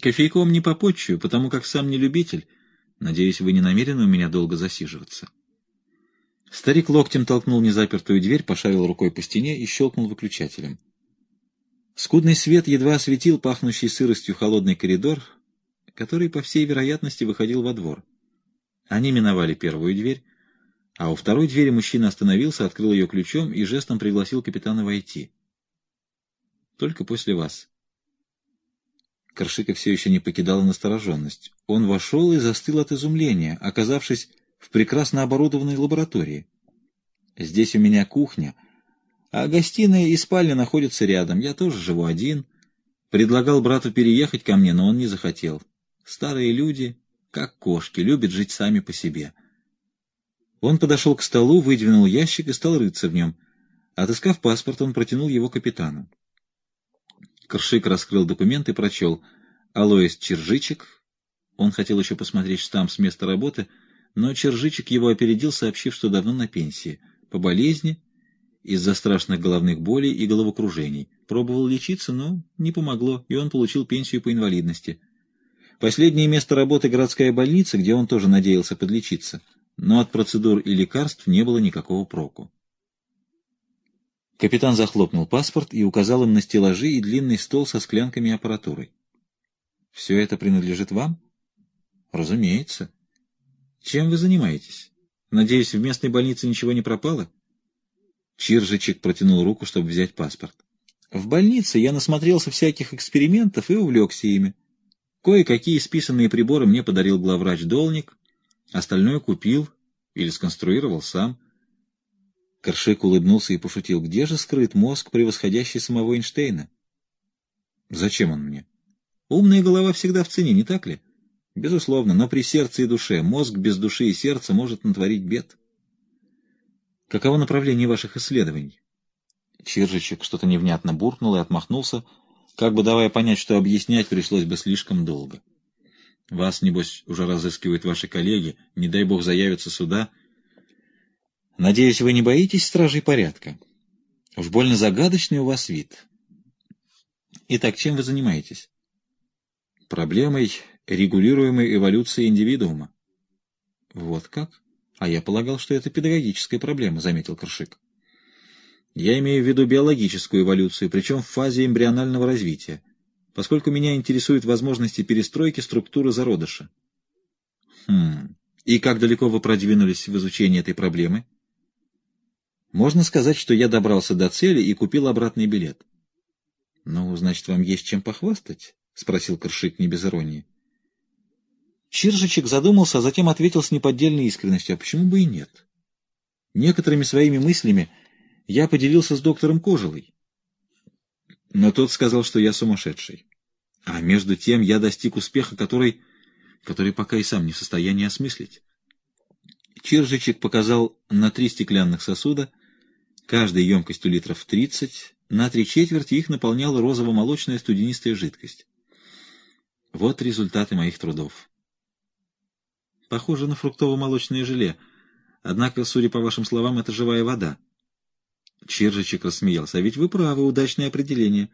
Кофейком не попотчую, потому как сам не любитель. Надеюсь, вы не намерены у меня долго засиживаться. Старик локтем толкнул незапертую дверь, пошарил рукой по стене и щелкнул выключателем. Скудный свет едва осветил пахнущий сыростью холодный коридор, который, по всей вероятности, выходил во двор. Они миновали первую дверь, а у второй двери мужчина остановился, открыл ее ключом и жестом пригласил капитана войти. «Только после вас». Коршика все еще не покидала настороженность. Он вошел и застыл от изумления, оказавшись в прекрасно оборудованной лаборатории. «Здесь у меня кухня, а гостиная и спальня находятся рядом. Я тоже живу один. Предлагал брату переехать ко мне, но он не захотел. Старые люди, как кошки, любят жить сами по себе». Он подошел к столу, выдвинул ящик и стал рыться в нем. Отыскав паспорт, он протянул его капитану. Коршик раскрыл документ и прочел. Алоис Чержичек. Он хотел еще посмотреть штамп с места работы, но Чержичек его опередил, сообщив, что давно на пенсии. По болезни, из-за страшных головных болей и головокружений. Пробовал лечиться, но не помогло, и он получил пенсию по инвалидности. Последнее место работы — городская больница, где он тоже надеялся подлечиться. Но от процедур и лекарств не было никакого проку. Капитан захлопнул паспорт и указал им на стеллажи и длинный стол со склянками и аппаратурой. — Все это принадлежит вам? — Разумеется. — Чем вы занимаетесь? Надеюсь, в местной больнице ничего не пропало? Чиржичек протянул руку, чтобы взять паспорт. — В больнице я насмотрелся всяких экспериментов и увлекся ими. Кое-какие списанные приборы мне подарил главврач Долник, остальное купил или сконструировал сам — Коршик улыбнулся и пошутил. «Где же скрыт мозг, превосходящий самого Эйнштейна?» «Зачем он мне?» «Умная голова всегда в цене, не так ли?» «Безусловно, но при сердце и душе. Мозг без души и сердца может натворить бед». «Каково направление ваших исследований?» Чиржичек что-то невнятно буркнул и отмахнулся, как бы давая понять, что объяснять пришлось бы слишком долго. «Вас, небось, уже разыскивают ваши коллеги, не дай бог заявятся сюда» Надеюсь, вы не боитесь стражей порядка? Уж больно загадочный у вас вид. Итак, чем вы занимаетесь? Проблемой регулируемой эволюции индивидуума. Вот как? А я полагал, что это педагогическая проблема, заметил Крышик. Я имею в виду биологическую эволюцию, причем в фазе эмбрионального развития, поскольку меня интересуют возможности перестройки структуры зародыша. Хм. И как далеко вы продвинулись в изучении этой проблемы? Можно сказать, что я добрался до цели и купил обратный билет. — Ну, значит, вам есть чем похвастать? — спросил Кршик не без иронии. Чиржичек задумался, а затем ответил с неподдельной искренностью, а почему бы и нет? Некоторыми своими мыслями я поделился с доктором Кожелой. Но тот сказал, что я сумасшедший. А между тем я достиг успеха, который, который пока и сам не в состоянии осмыслить. Чиржичек показал на три стеклянных сосуда, каждой емкостью литров 30, на три четверти их наполняла розово-молочная студенистая жидкость. Вот результаты моих трудов. Похоже на фруктово-молочное желе, однако, судя по вашим словам, это живая вода. Чиржичек рассмеялся. А ведь вы правы, удачное определение.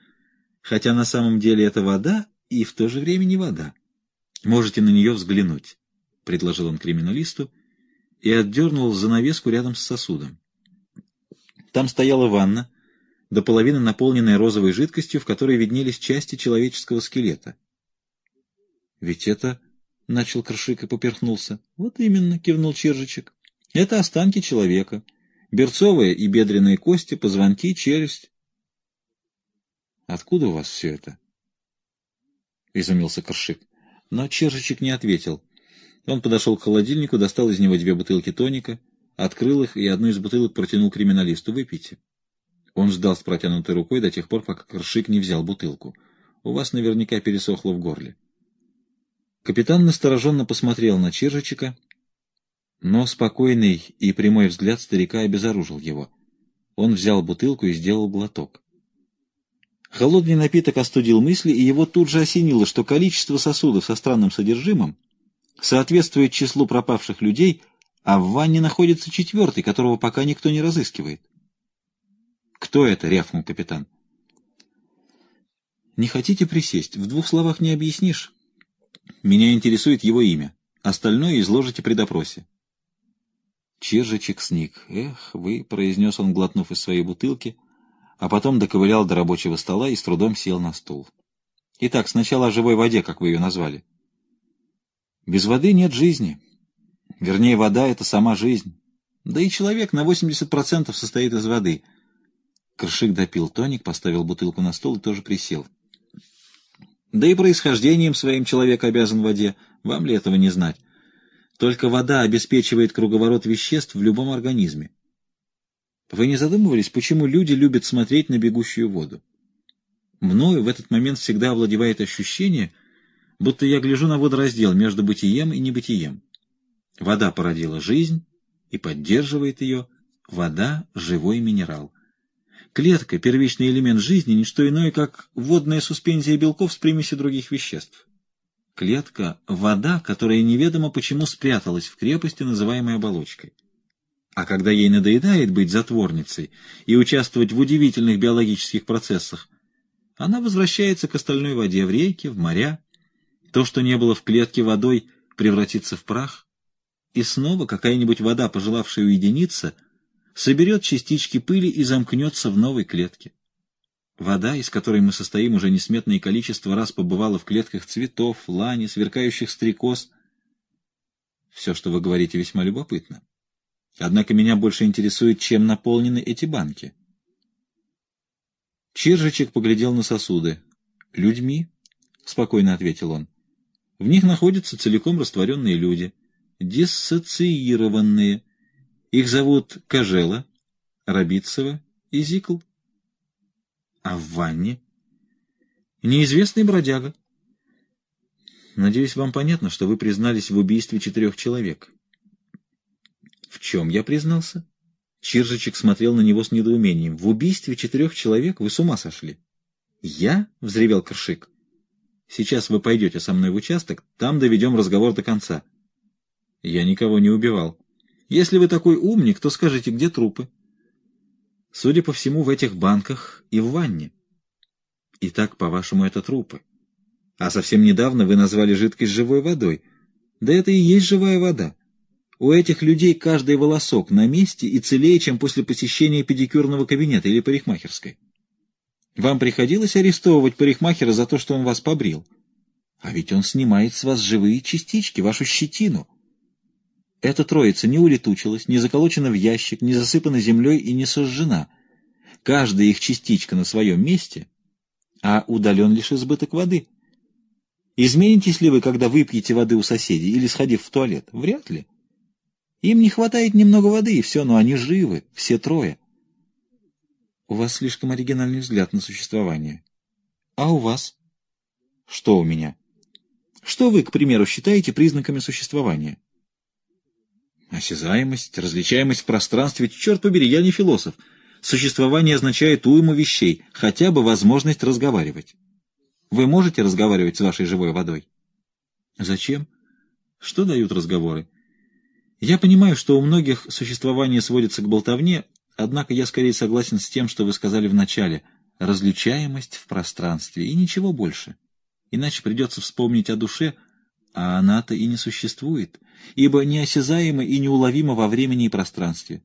Хотя на самом деле это вода и в то же время не вода. Можете на нее взглянуть, — предложил он криминалисту и отдернул занавеску рядом с сосудом. Там стояла ванна, до половины наполненная розовой жидкостью, в которой виднелись части человеческого скелета. — Ведь это... — начал Крышик и поперхнулся. — Вот именно, — кивнул Чержичек. — Это останки человека. Берцовые и бедренные кости, позвонки, челюсть. — Откуда у вас все это? — изумился Крышик. Но Чержичек не ответил. Он подошел к холодильнику, достал из него две бутылки тоника — открыл их и одну из бутылок протянул криминалисту. «Выпейте». Он ждал с протянутой рукой до тех пор, пока Кршик не взял бутылку. «У вас наверняка пересохло в горле». Капитан настороженно посмотрел на Чиржичика, но спокойный и прямой взгляд старика обезоружил его. Он взял бутылку и сделал глоток. Холодный напиток остудил мысли, и его тут же осенило, что количество сосудов со странным содержимым соответствует числу пропавших людей — а в ванне находится четвертый, которого пока никто не разыскивает. «Кто это?» — рявкнул капитан. «Не хотите присесть? В двух словах не объяснишь». Меня интересует его имя. Остальное изложите при допросе. Чиржичек сник. «Эх, вы», — произнес он, глотнув из своей бутылки, а потом доковылял до рабочего стола и с трудом сел на стул. «Итак, сначала о живой воде, как вы ее назвали». «Без воды нет жизни. Вернее, вода — это сама жизнь. Да и человек на 80% состоит из воды». Кршик допил тоник, поставил бутылку на стол и тоже присел. «Да и происхождением своим человек обязан воде. Вам ли этого не знать? Только вода обеспечивает круговорот веществ в любом организме. Вы не задумывались, почему люди любят смотреть на бегущую воду? Мною в этот момент всегда овладевает ощущение, будто я гляжу на водораздел между бытием и небытием. Вода породила жизнь и поддерживает ее. Вода — живой минерал. Клетка — первичный элемент жизни, не что иное, как водная суспензия белков с примесью других веществ. Клетка — вода, которая неведомо почему спряталась в крепости, называемой оболочкой. А когда ей надоедает быть затворницей и участвовать в удивительных биологических процессах, она возвращается к остальной воде, в реки, в моря. То, что не было в клетке водой, превратится в прах, и снова какая-нибудь вода, пожелавшая уединиться, соберет частички пыли и замкнется в новой клетке. Вода, из которой мы состоим уже несметное количество раз, побывала в клетках цветов, лани, сверкающих стрекоз. Все, что вы говорите, весьма любопытно. Однако меня больше интересует, чем наполнены эти банки. Чиржичек поглядел на сосуды. «Людьми?» — спокойно ответил он. «В них находятся целиком растворенные люди, диссоциированные. Их зовут Кожела, Рабицева и Зикл. А в ванне? Неизвестный бродяга. Надеюсь, вам понятно, что вы признались в убийстве четырех человек. В чем я признался? Чиржичек смотрел на него с недоумением. В убийстве четырех человек вы с ума сошли. Я? — взревел Кршик. Сейчас вы пойдете со мной в участок, там доведем разговор до конца. Я никого не убивал. Если вы такой умник, то скажите, где трупы? Судя по всему, в этих банках и в ванне. Итак, по-вашему, это трупы. А совсем недавно вы назвали жидкость живой водой. Да это и есть живая вода. У этих людей каждый волосок на месте и целее, чем после посещения педикюрного кабинета или парикмахерской. Вам приходилось арестовывать парикмахера за то, что он вас побрил? А ведь он снимает с вас живые частички, вашу щетину. Эта троица не улетучилась, не заколочена в ящик, не засыпана землей и не сожжена. Каждая их частичка на своем месте, а удален лишь избыток воды. Изменитесь ли вы, когда выпьете воды у соседей или сходив в туалет? Вряд ли. Им не хватает немного воды, и все, но они живы, все трое. У вас слишком оригинальный взгляд на существование. А у вас? Что у меня? Что вы, к примеру, считаете признаками существования? Осязаемость, различаемость в пространстве. Черт побери, я не философ. Существование означает уйму вещей, хотя бы возможность разговаривать. Вы можете разговаривать с вашей живой водой? Зачем? Что дают разговоры? Я понимаю, что у многих существование сводится к болтовне, однако я скорее согласен с тем, что вы сказали в начале. Различаемость в пространстве и ничего больше. Иначе придется вспомнить о душе — а она-то и не существует, ибо неосязаема и неуловима во времени и пространстве.